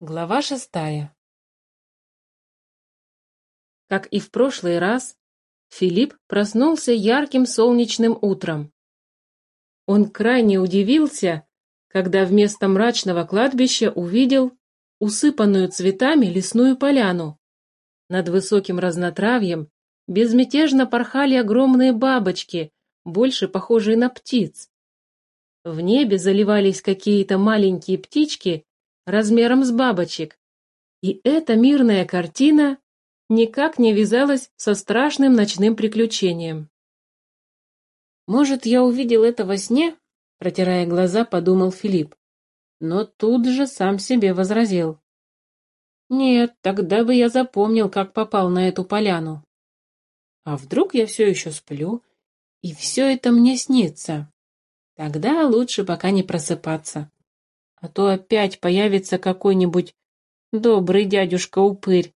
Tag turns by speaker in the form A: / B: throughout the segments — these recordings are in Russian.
A: Глава шестая Как и в прошлый раз, Филипп проснулся ярким солнечным утром. Он крайне удивился, когда вместо мрачного кладбища увидел усыпанную цветами лесную поляну. Над высоким разнотравьем безмятежно порхали огромные бабочки, больше похожие на птиц. В небе заливались какие-то маленькие птички, размером с бабочек. И эта мирная картина никак не вязалась со страшным ночным приключением. «Может, я увидел это во сне?» — протирая глаза, подумал Филипп. Но тут же сам себе возразил. «Нет, тогда бы я запомнил, как попал на эту поляну. А вдруг я все еще сплю, и все это мне снится? Тогда лучше пока не просыпаться а то опять появится какой-нибудь добрый дядюшка-упырь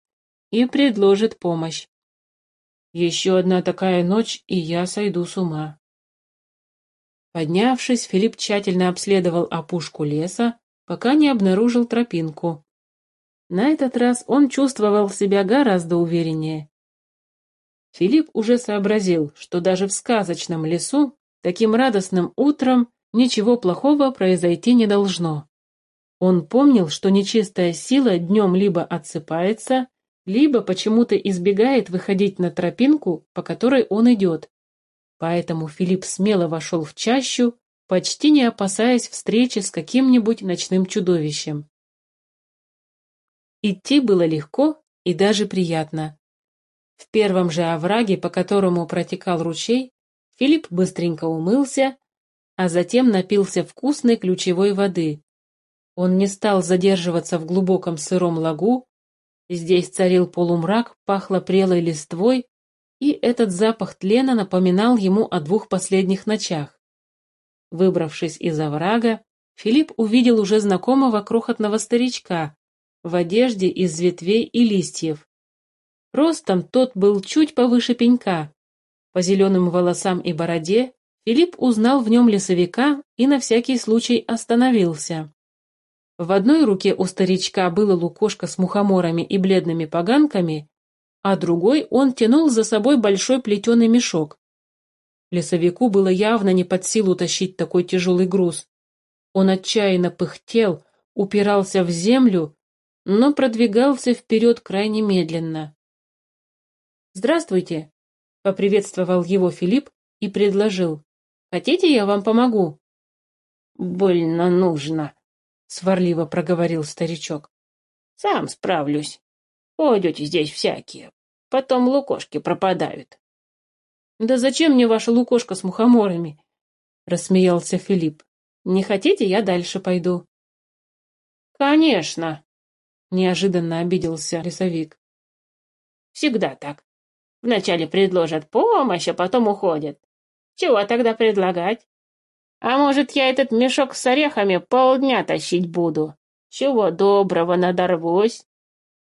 A: и предложит помощь. Еще одна такая ночь, и я сойду с ума. Поднявшись, Филипп тщательно обследовал опушку леса, пока не обнаружил тропинку. На этот раз он чувствовал себя гораздо увереннее. Филипп уже сообразил, что даже в сказочном лесу таким радостным утром ничего плохого произойти не должно. Он помнил, что нечистая сила днем либо отсыпается, либо почему-то избегает выходить на тропинку, по которой он идет. Поэтому Филипп смело вошел в чащу, почти не опасаясь встречи с каким-нибудь ночным чудовищем. Идти было легко и даже приятно. В первом же овраге, по которому протекал ручей, Филипп быстренько умылся, а затем напился вкусной ключевой воды. Он не стал задерживаться в глубоком сыром лагу. Здесь царил полумрак, пахло прелой листвой, и этот запах тлена напоминал ему о двух последних ночах. Выбравшись из оврага, Филипп увидел уже знакомого крохотного старичка в одежде из ветвей и листьев. Ростом тот был чуть повыше пенька. По зеленым волосам и бороде Филипп узнал в нем лесовика и на всякий случай остановился. В одной руке у старичка было лукошко с мухоморами и бледными поганками, а другой он тянул за собой большой плетеный мешок. Лесовику было явно не под силу тащить такой тяжелый груз. Он отчаянно пыхтел, упирался в землю, но продвигался вперед крайне медленно. «Здравствуйте!» — поприветствовал его Филипп и предложил. «Хотите, я вам помогу?»
B: «Больно нужно», —
A: сварливо проговорил старичок.
B: «Сам справлюсь. Ходят здесь всякие. Потом лукошки пропадают».
A: «Да зачем мне ваша лукошка с мухоморами?» — рассмеялся Филипп. «Не хотите, я дальше пойду».
B: «Конечно», —
A: неожиданно обиделся лесовик.
B: «Всегда так. Вначале предложат помощь, а потом уходят. Чего тогда предлагать? А может, я этот мешок с орехами полдня тащить буду? Чего доброго надорвусь?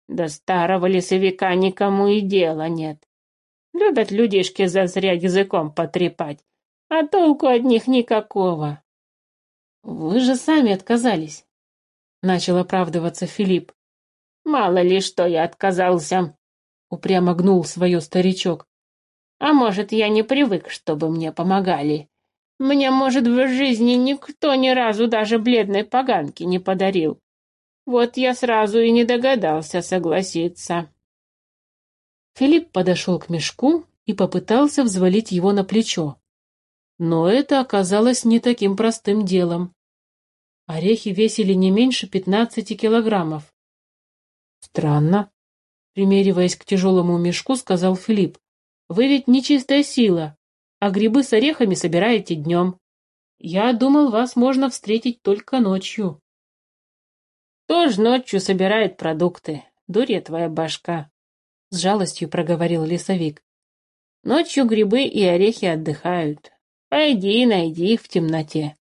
B: До старого лесовика никому и дела нет. Любят людишки зазря языком потрепать, а толку от них никакого.
A: Вы же сами отказались, — начал оправдываться Филипп.
B: Мало ли что я отказался, — упрямо гнул свое старичок. А может, я не привык, чтобы мне помогали. Мне, может, в жизни никто ни разу даже бледной поганки не подарил. Вот я сразу и не догадался согласиться.
A: Филипп подошел к мешку и попытался взвалить его на плечо. Но это оказалось не таким простым делом. Орехи весили не меньше пятнадцати килограммов. «Странно», — примериваясь к тяжелому мешку, сказал Филипп. «Вы ведь нечистая сила, а грибы с орехами собираете днем. Я думал, вас можно встретить только ночью.
B: Тоже ночью собирает продукты, дурья твоя башка, — с жалостью проговорил лесовик. Ночью грибы и орехи отдыхают. Пойди найди их в темноте.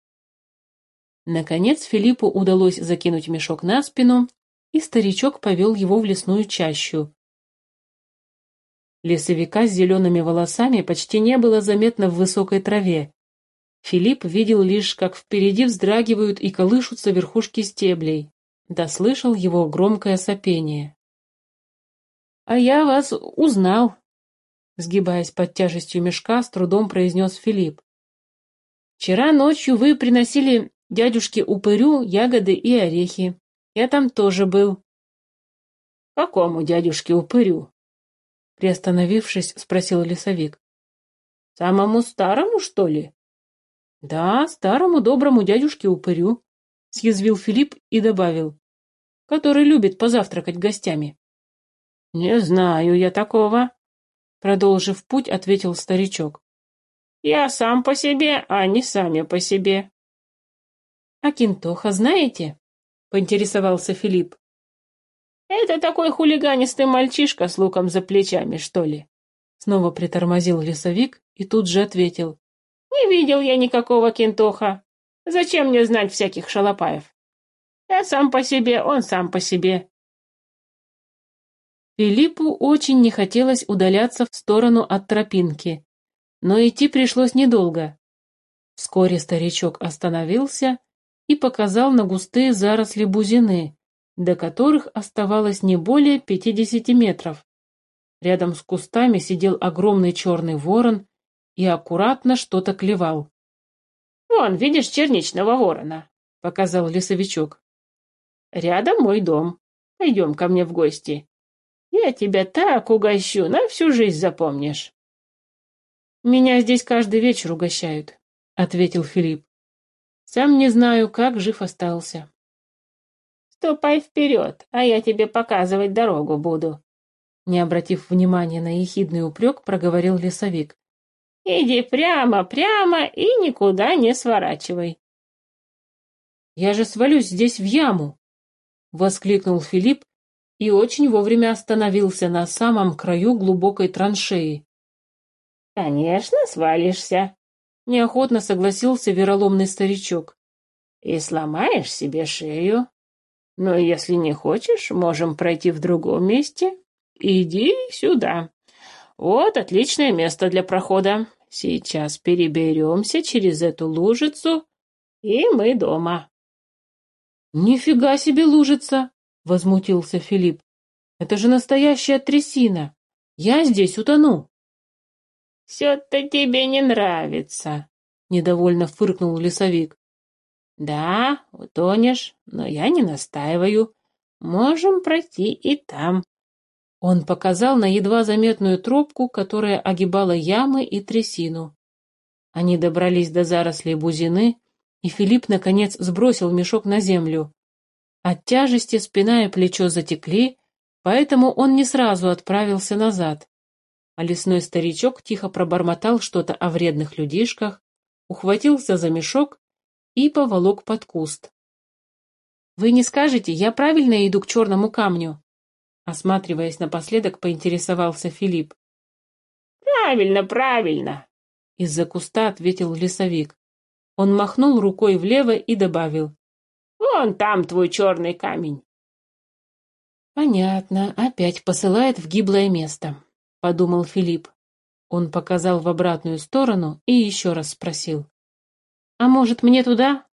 A: Наконец Филиппу удалось закинуть мешок на спину, и старичок повел его в лесную чащу, Лесовика с зелеными волосами почти не было заметно в высокой траве. Филипп видел лишь, как впереди вздрагивают и колышутся верхушки стеблей. дослышал его громкое сопение. «А я вас узнал», — сгибаясь под тяжестью мешка, с трудом произнес Филипп. «Вчера ночью вы приносили дядюшке Упырю ягоды и орехи. Я там тоже был».
B: «Какому дядюшке Упырю?»
A: Приостановившись, спросил лесовик.
B: «Самому старому, что ли?»
A: «Да, старому доброму дядюшке Упырю», — съязвил Филипп и добавил, «который любит позавтракать гостями».
B: «Не знаю я такого», —
A: продолжив путь, ответил старичок.
B: «Я сам по себе, а не сами по себе».
A: «А Кинтоха знаете?» — поинтересовался Филипп.
B: «Это такой хулиганистый мальчишка с луком за плечами, что ли?»
A: Снова притормозил лесовик и тут же ответил.
B: «Не видел я никакого Кинтоха. Зачем мне знать всяких шалопаев? Я сам по себе, он сам по себе».
A: Филиппу очень не хотелось удаляться в сторону от тропинки, но идти пришлось недолго. Вскоре старичок остановился и показал на густые заросли бузины, до которых оставалось не более пятидесяти метров. Рядом с кустами сидел огромный черный ворон и аккуратно что-то клевал.
B: «Вон, видишь черничного ворона?» — показал лесовичок. «Рядом мой дом. Пойдем ко мне в гости. Я тебя так угощу, на всю жизнь запомнишь».
A: «Меня здесь каждый вечер угощают», — ответил Филипп. «Сам не знаю, как жив остался».
B: Ступай вперед, а я тебе показывать дорогу буду.
A: Не обратив внимания на ехидный упрек, проговорил лесовик.
B: Иди прямо, прямо и никуда не сворачивай.
A: Я же свалюсь здесь в яму! Воскликнул Филипп и очень вовремя остановился на самом краю глубокой траншеи.
B: Конечно, свалишься.
A: Неохотно согласился вероломный старичок.
B: И сломаешь себе шею. Но если не хочешь, можем пройти в другом месте. Иди сюда. Вот отличное место для прохода. Сейчас переберемся через эту лужицу, и мы дома.
A: Нифига себе лужица, возмутился Филипп. Это же настоящая трясина. Я здесь утону.
B: Все-то тебе не нравится, недовольно фыркнул лесовик. Да, утонешь, но я не настаиваю. Можем пройти и там.
A: Он показал на едва заметную тропку, которая огибала ямы и трясину. Они добрались до зарослей бузины, и Филипп, наконец, сбросил мешок на землю. От тяжести спина и плечо затекли, поэтому он не сразу отправился назад. А лесной старичок тихо пробормотал что-то о вредных людишках, ухватился за мешок и поволок под куст. «Вы не скажете, я правильно иду к черному камню?» Осматриваясь напоследок, поинтересовался Филипп.
B: «Правильно, правильно!»
A: Из-за куста ответил лесовик. Он махнул рукой влево и добавил.
B: «Вон там твой черный камень!»
A: «Понятно, опять посылает в гиблое место», — подумал Филипп. Он показал в обратную сторону и еще раз спросил. «А может, мне туда?»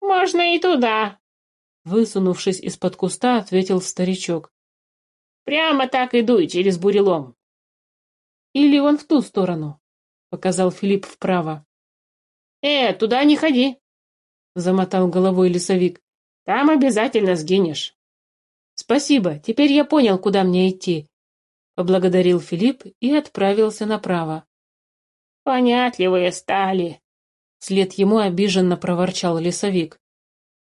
B: «Можно и туда», —
A: высунувшись из-под куста, ответил старичок.
B: «Прямо так иду и через бурелом».
A: «Или вон в ту сторону», — показал Филипп вправо.
B: «Э, туда не ходи», — замотал головой лесовик. «Там обязательно сгинешь».
A: «Спасибо, теперь я понял, куда мне идти», — поблагодарил Филипп и отправился направо.
B: «Понятливые стали»,
A: Вслед ему обиженно проворчал лесовик.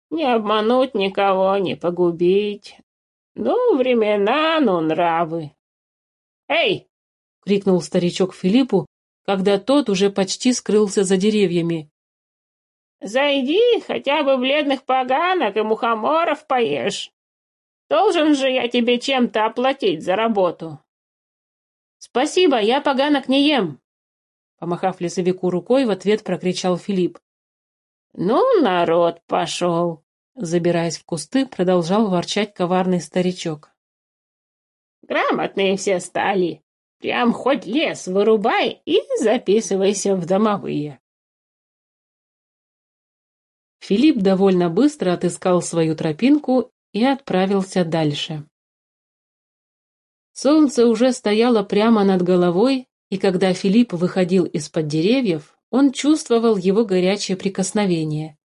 B: «Не обмануть никого, не погубить. Ну, времена, ну, нравы. Эй!»
A: — крикнул старичок Филиппу, когда тот уже почти скрылся за деревьями.
B: «Зайди, хотя бы бледных поганок и мухоморов поешь. Должен же я тебе чем-то оплатить за работу».
A: «Спасибо, я поганок не ем», Помахав лесовику рукой, в ответ прокричал Филипп.
B: «Ну, народ пошел!»
A: Забираясь в кусты, продолжал ворчать коварный старичок.
B: «Грамотные все стали. Прям хоть лес вырубай и записывайся в домовые».
A: Филипп довольно быстро отыскал свою тропинку и отправился дальше. Солнце уже стояло прямо над головой, и когда Филипп выходил из-под деревьев, он чувствовал его горячее прикосновение.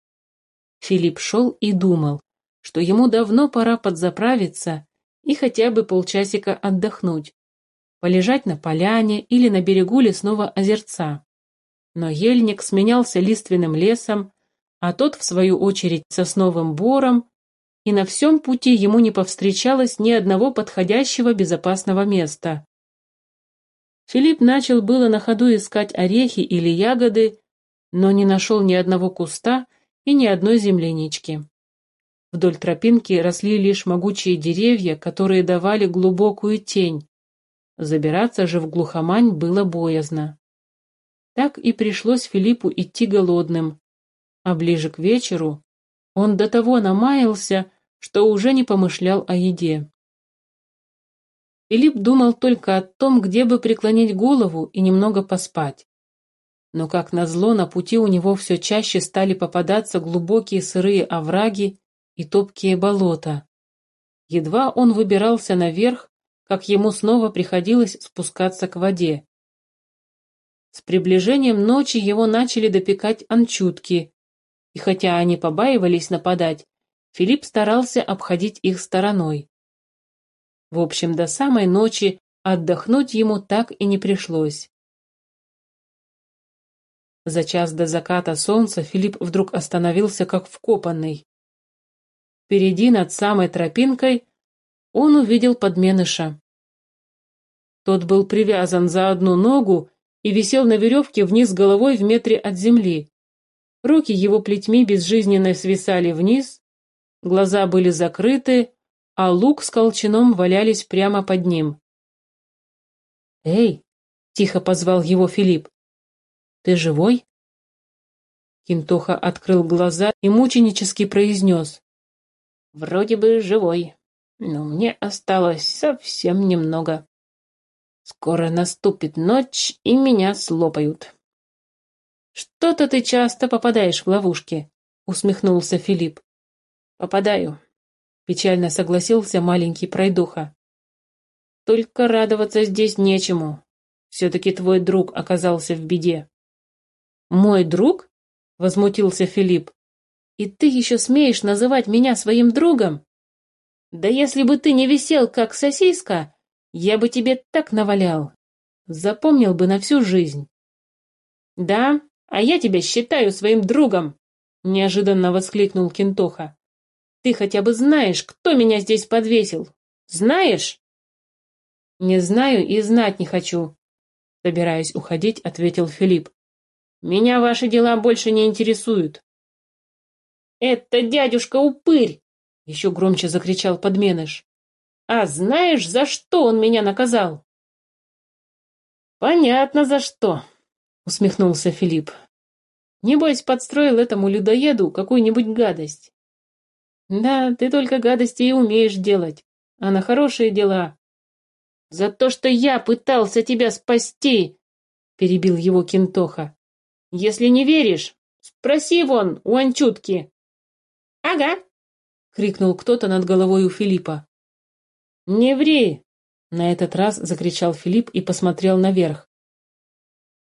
A: Филипп шел и думал, что ему давно пора подзаправиться и хотя бы полчасика отдохнуть, полежать на поляне или на берегу лесного озерца. Но ельник сменялся лиственным лесом, а тот, в свою очередь, сосновым бором, и на всем пути ему не повстречалось ни одного подходящего безопасного места. Филипп начал было на ходу искать орехи или ягоды, но не нашел ни одного куста и ни одной землянички. Вдоль тропинки росли лишь могучие деревья, которые давали глубокую тень. Забираться же в глухомань было боязно. Так и пришлось Филиппу идти голодным, а ближе к вечеру он до того намаялся, что уже не помышлял о еде. Филипп думал только о том, где бы преклонить голову и немного поспать. Но, как назло, на пути у него все чаще стали попадаться глубокие сырые овраги и топкие болота. Едва он выбирался наверх, как ему снова приходилось спускаться к воде. С приближением ночи его начали допекать анчутки, и хотя они побаивались нападать, Филипп старался обходить их стороной. В общем, до самой ночи отдохнуть ему так и не пришлось. За час до заката солнца Филипп вдруг остановился как вкопанный. Впереди, над самой тропинкой, он увидел подменыша. Тот был привязан за одну ногу и висел на веревке вниз головой в метре от земли. Руки его плетьми безжизненно свисали вниз, глаза были закрыты, а лук с колчаном валялись прямо под ним. «Эй!» — тихо позвал его Филипп. «Ты живой?» Кинтоха открыл глаза и мученически произнес. «Вроде бы живой, но мне осталось совсем немного. Скоро наступит ночь, и меня слопают». «Что-то ты часто попадаешь в ловушки», — усмехнулся Филипп. «Попадаю», — печально согласился маленький пройдоха. «Только радоваться здесь нечему. Все-таки твой друг оказался в беде». «Мой друг?» — возмутился Филипп. «И ты еще смеешь называть меня своим другом? Да если бы ты не висел, как сосиска, я бы тебе так навалял. Запомнил бы на всю жизнь». «Да, а я тебя считаю своим другом!» — неожиданно воскликнул Кентоха. «Ты хотя бы знаешь, кто меня здесь подвесил? Знаешь?» «Не знаю и знать не хочу», — собираясь уходить, ответил Филипп. «Меня ваши дела больше не интересуют». «Это дядюшка-упырь!» — еще громче закричал подменыш. «А знаешь, за что он меня наказал?» «Понятно, за что», — усмехнулся Филипп. «Небось, подстроил этому людоеду какую-нибудь гадость». «Да, ты только гадости и умеешь делать, а на хорошие дела». «За то, что я пытался тебя спасти!» — перебил его Кентоха. «Если не веришь, спроси вон у Анчутки». «Ага!» — крикнул кто-то над головой у Филиппа. «Не ври!» — на этот раз закричал Филипп и посмотрел наверх.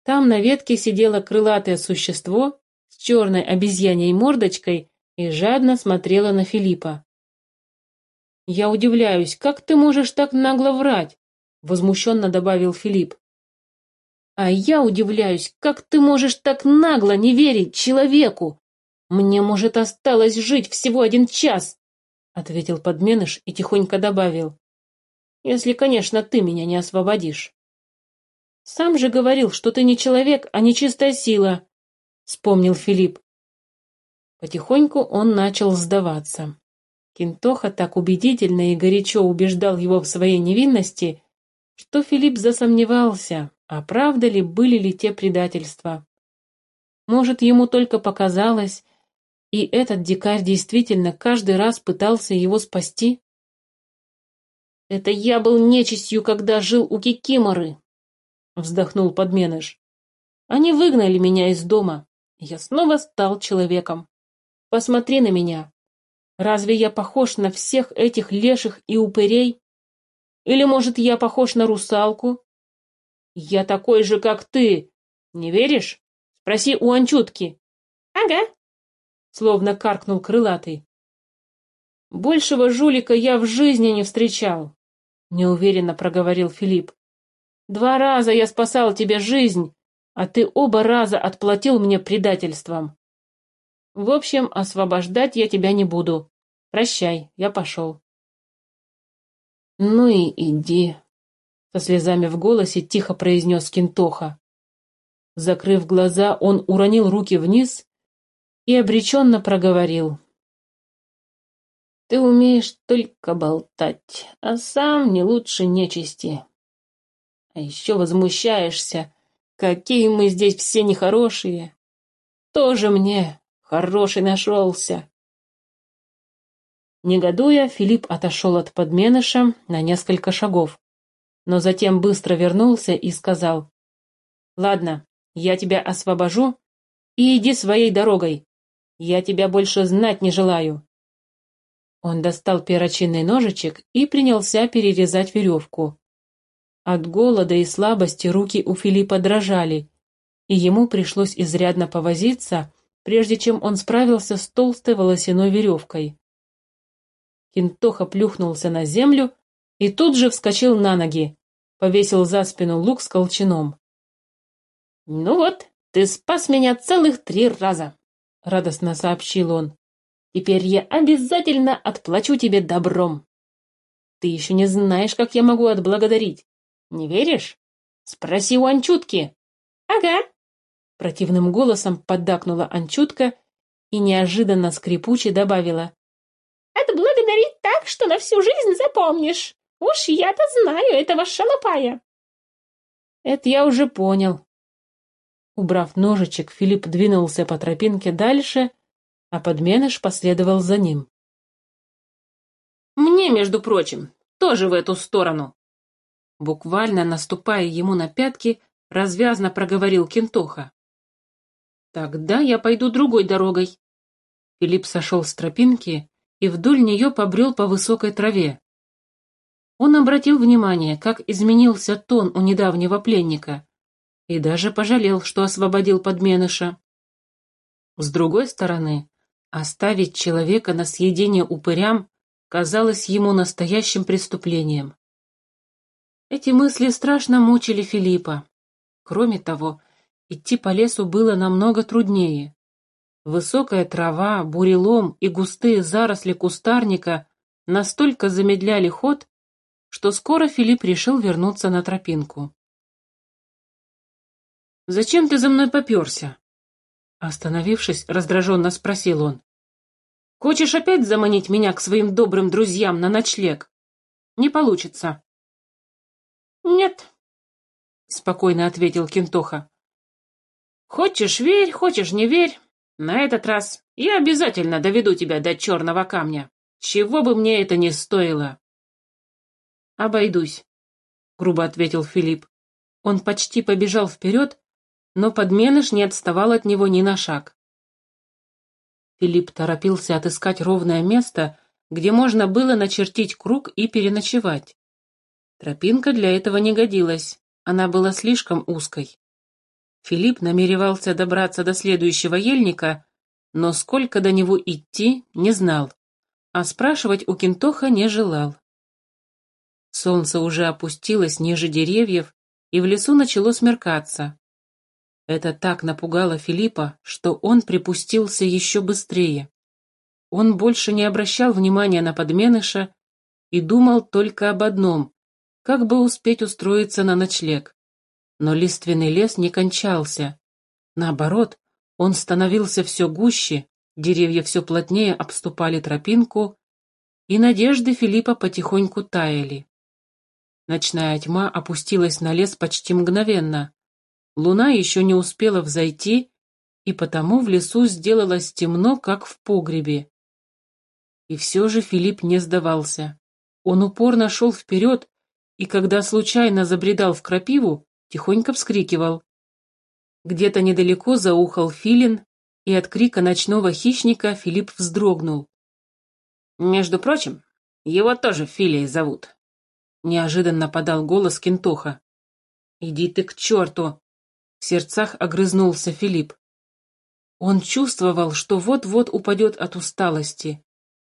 A: Там на ветке сидело крылатое существо с черной обезьяньей мордочкой и жадно смотрело на Филиппа. «Я удивляюсь, как ты можешь так нагло врать?» — возмущенно добавил Филипп. «А я удивляюсь, как ты можешь так нагло не верить человеку? Мне, может, осталось жить всего один час!» — ответил подменыш и тихонько добавил. «Если, конечно, ты меня не освободишь». Сам же говорил, что ты не человек, а нечистая сила, — вспомнил Филипп. Потихоньку он начал сдаваться. Кинтоха так убедительно и горячо убеждал его в своей невинности, что Филипп засомневался, а правда ли были ли те предательства. Может, ему только показалось, и этот дикарь действительно каждый раз пытался его спасти? «Это я был нечистью, когда жил у Кикиморы», — вздохнул подменыш. «Они выгнали меня из дома, я снова стал человеком. Посмотри на меня. Разве я похож на всех этих леших и упырей? Или, может, я похож на русалку? Я такой же, как ты. Не веришь? Спроси у Анчутки.
B: Ага.
A: Словно каркнул крылатый. Большего жулика я в жизни не встречал, неуверенно проговорил Филипп. Два раза я спасал тебе жизнь, а ты оба раза отплатил мне предательством. В общем, освобождать я тебя не буду. Прощай, я пошел. Ну и иди, со слезами в голосе тихо произнес Кинтоха. Закрыв глаза, он уронил руки вниз и обреченно проговорил. Ты умеешь только болтать, а сам не лучше нечисти. А еще возмущаешься, какие мы здесь все нехорошие. Тоже мне хороший нашелся. Негодуя, Филипп отошел от подменыша на несколько шагов, но затем быстро вернулся и сказал, «Ладно, я тебя освобожу и иди своей дорогой. Я тебя больше знать не желаю. Он достал перочинный ножичек и принялся перерезать веревку. От голода и слабости руки у Филиппа дрожали, и ему пришлось изрядно повозиться, прежде чем он справился с толстой волосяной веревкой. Кинтоха плюхнулся на землю и тут же вскочил на ноги, повесил за спину лук с колчаном. «Ну вот, ты спас меня целых три раза», — радостно сообщил он. Теперь я обязательно отплачу тебе добром. Ты еще не знаешь, как я могу отблагодарить. Не веришь? Спроси у Анчутки.
B: Ага.
A: Противным голосом поддакнула Анчутка и неожиданно скрипуче добавила.
B: Отблагодарить так, что на всю жизнь запомнишь. Уж я-то знаю этого шалопая.
A: Это я уже понял. Убрав ножичек, Филипп двинулся по тропинке дальше, а подменыш последовал за ним. «Мне, между прочим, тоже в эту сторону!» Буквально наступая ему на пятки, развязно проговорил Кентоха. «Тогда я пойду другой дорогой». Филипп сошел с тропинки и вдоль нее побрел по высокой траве. Он обратил внимание, как изменился тон у недавнего пленника, и даже пожалел, что освободил подменыша. С другой стороны, Оставить человека на съедение упырям казалось ему настоящим преступлением. Эти мысли страшно мучили Филиппа. Кроме того, идти по лесу было намного труднее. Высокая трава, бурелом и густые заросли кустарника настолько замедляли ход, что скоро Филипп решил вернуться на тропинку. «Зачем ты за мной поперся?» Остановившись, раздраженно спросил он. «Хочешь опять заманить меня к своим добрым друзьям на ночлег? Не получится».
B: «Нет», —
A: спокойно ответил Кентоха. «Хочешь верь, хочешь не верь. На этот раз я обязательно доведу тебя до черного камня, чего бы мне это ни стоило». «Обойдусь», — грубо ответил Филипп. Он почти побежал вперед, но подменыш не отставал от него ни на шаг. Филипп торопился отыскать ровное место, где можно было начертить круг и переночевать. Тропинка для этого не годилась, она была слишком узкой. Филипп намеревался добраться до следующего ельника, но сколько до него идти, не знал, а спрашивать у Кентоха не желал. Солнце уже опустилось ниже деревьев, и в лесу начало смеркаться. Это так напугало Филиппа, что он припустился еще быстрее. Он больше не обращал внимания на подменыша и думал только об одном — как бы успеть устроиться на ночлег. Но лиственный лес не кончался. Наоборот, он становился все гуще, деревья все плотнее обступали тропинку, и надежды Филиппа потихоньку таяли. Ночная тьма опустилась на лес почти мгновенно. Луна еще не успела взойти, и потому в лесу сделалось темно, как в погребе. И все же Филипп не сдавался. Он упорно шел вперед, и когда случайно забредал в крапиву, тихонько вскрикивал. Где-то недалеко заухал филин, и от крика ночного хищника Филипп вздрогнул.
B: «Между прочим, его тоже Филией зовут», — неожиданно подал голос Кентоха.
A: «Иди ты к черту!» — в сердцах огрызнулся Филипп. Он чувствовал, что вот-вот упадет от усталости.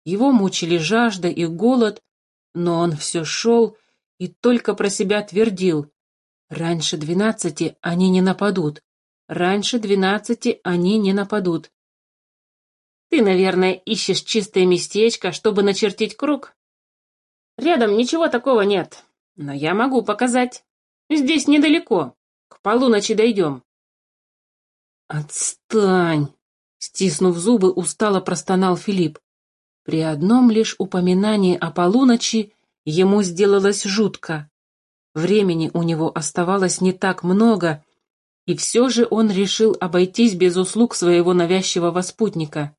A: Его мучили жажда и голод, но он все шел и только про себя твердил. Раньше двенадцати они не нападут. Раньше двенадцати они не нападут.
B: Ты, наверное, ищешь чистое местечко, чтобы начертить круг? Рядом ничего такого нет, но я могу показать. Здесь недалеко. К полуночи дойдем.
A: Отстань! Стиснув зубы, устало простонал Филипп. При одном лишь упоминании о полуночи ему сделалось жутко. Времени у него оставалось не так много, и все же он решил обойтись без услуг своего навязчивого спутника.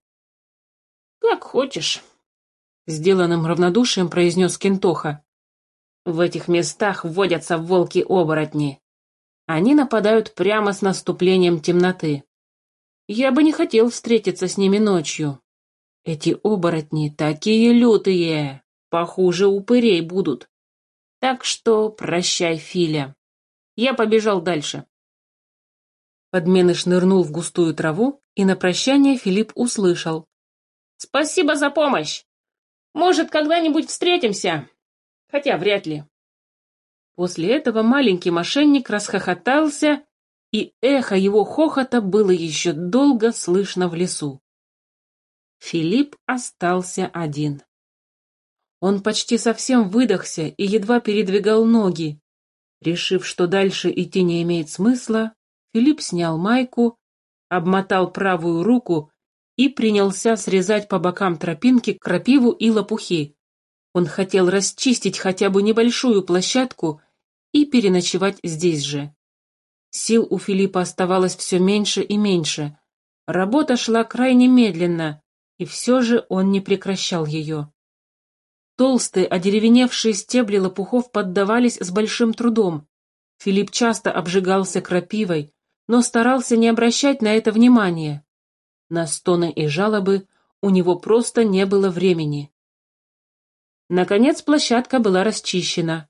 B: «Как хочешь», —
A: сделанным равнодушием произнес Кентоха.
B: «В этих местах водятся волки-оборотни. Они нападают прямо с наступлением темноты. Я бы не хотел встретиться с ними ночью. Эти оборотни такие лютые, похуже упырей будут. Так что прощай, Филя. Я побежал дальше.
A: Подменыш нырнул в густую траву, и на прощание Филипп услышал.
B: «Спасибо за помощь! Может, когда-нибудь встретимся? Хотя вряд ли».
A: После этого маленький мошенник расхохотался, и эхо его хохота было еще долго слышно в лесу. Филипп остался один. Он почти совсем выдохся и едва передвигал ноги. Решив, что дальше идти не имеет смысла, Филипп снял майку, обмотал правую руку и принялся срезать по бокам тропинки крапиву и лопухи. Он хотел расчистить хотя бы небольшую площадку и переночевать здесь же. Сил у Филиппа оставалось все меньше и меньше. Работа шла крайне медленно, и все же он не прекращал ее. Толстые, одеревеневшие стебли лопухов поддавались с большим трудом. Филипп часто обжигался крапивой, но старался не обращать на это внимания. На стоны и жалобы у него просто не было времени. Наконец площадка была расчищена.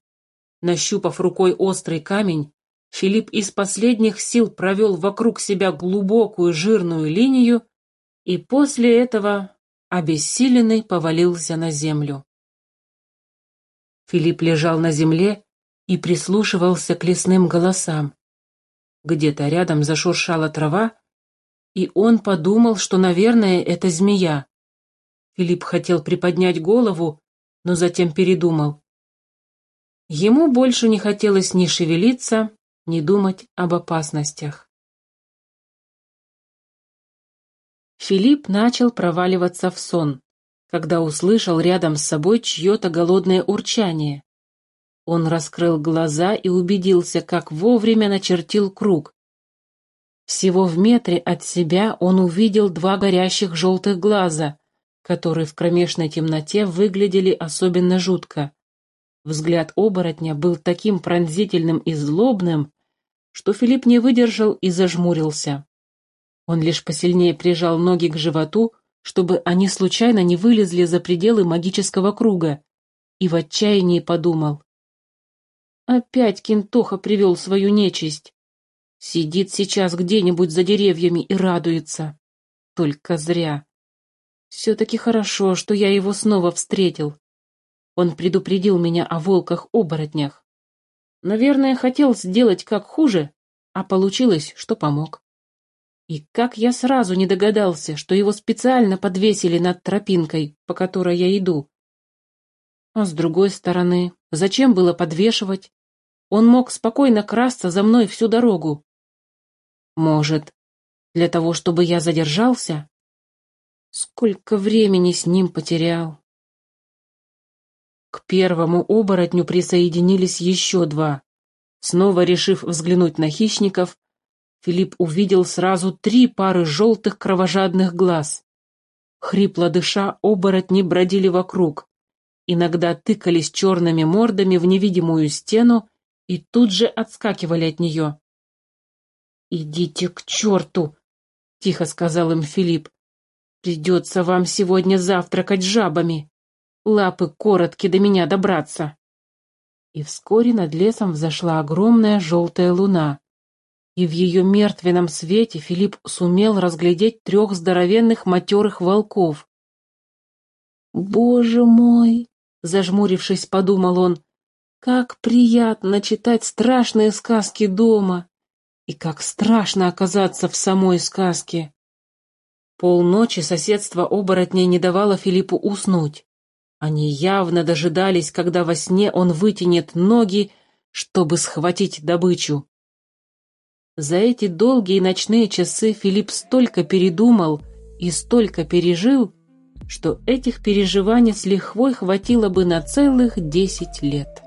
A: Нащупав рукой острый камень, Филипп из последних сил провел вокруг себя глубокую жирную линию и после этого, обессиленный, повалился на землю. Филипп лежал на земле и прислушивался к лесным голосам. Где-то рядом зашуршала трава, и он подумал, что, наверное, это змея. Филипп хотел приподнять голову, но затем передумал. Ему больше не хотелось ни шевелиться, ни думать об опасностях. Филипп начал проваливаться в сон, когда услышал рядом с собой чье-то голодное урчание. Он раскрыл глаза и убедился, как вовремя начертил круг. Всего в метре от себя он увидел два горящих желтых глаза, которые в кромешной темноте выглядели особенно жутко. Взгляд оборотня был таким пронзительным и злобным, что Филипп не выдержал и зажмурился. Он лишь посильнее прижал ноги к животу, чтобы они случайно не вылезли за пределы магического круга, и в отчаянии подумал. Опять Кентоха привел свою нечисть. Сидит сейчас где-нибудь за деревьями и радуется. Только зря. Все-таки хорошо, что я его снова встретил. Он предупредил меня о волках-оборотнях. Наверное, хотел сделать как хуже, а получилось, что помог. И как я сразу не догадался, что его специально подвесили над тропинкой, по которой я иду. А с другой стороны, зачем было подвешивать? Он мог спокойно красться за мной всю дорогу. Может, для того, чтобы я задержался? Сколько времени с ним потерял. К первому оборотню присоединились еще два. Снова решив взглянуть на хищников, Филипп увидел сразу три пары желтых кровожадных глаз. Хрипло дыша, оборотни бродили вокруг. Иногда тыкались черными мордами в невидимую стену и тут же отскакивали от нее. «Идите к черту!» — тихо сказал им Филипп. «Придется вам сегодня завтракать жабами. Лапы коротки до меня добраться». И вскоре над лесом взошла огромная желтая луна. И в ее мертвенном свете Филипп сумел разглядеть трех здоровенных матерых волков. «Боже мой!» — зажмурившись, подумал он. «Как приятно читать страшные сказки дома! И как страшно оказаться в самой сказке!» Полночи соседство оборотней не давало Филиппу уснуть. Они явно дожидались, когда во сне он вытянет ноги, чтобы схватить добычу. За эти долгие ночные часы Филипп столько передумал и столько пережил, что этих переживаний с лихвой хватило бы на целых десять лет.